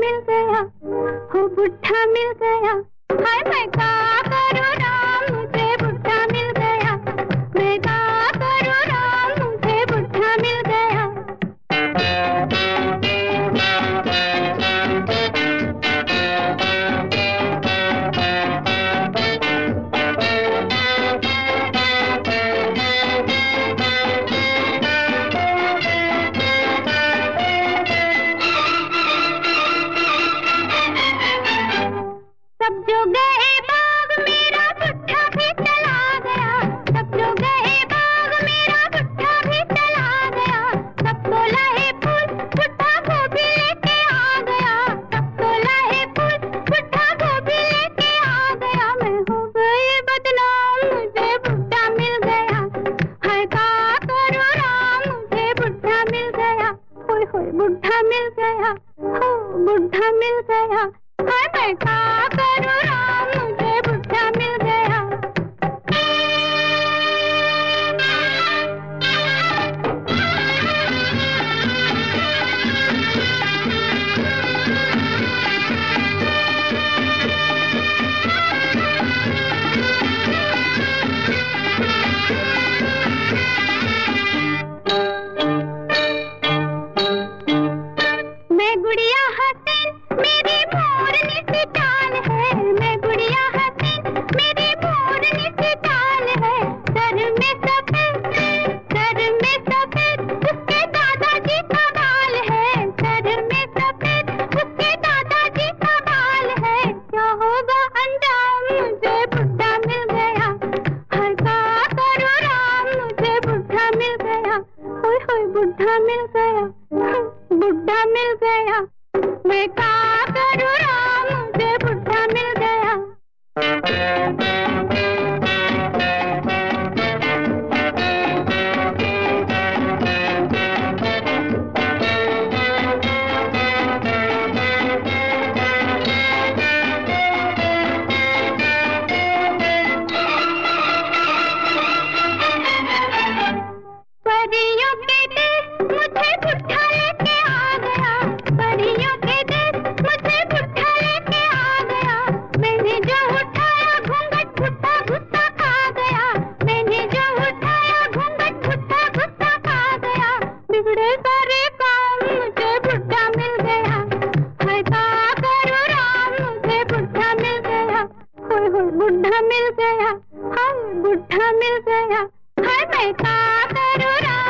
मिल गया हो बुढ़ा मिल गया। हाय मैं का करूँ बुढ़ा मिल गया हो बुढ़ा मिल गया। मिल गया बुढ़ा मिल गया बेटा बुढ़ा मिल गया हाय बुढ़ा मिल गया। हाय मैं का करूँ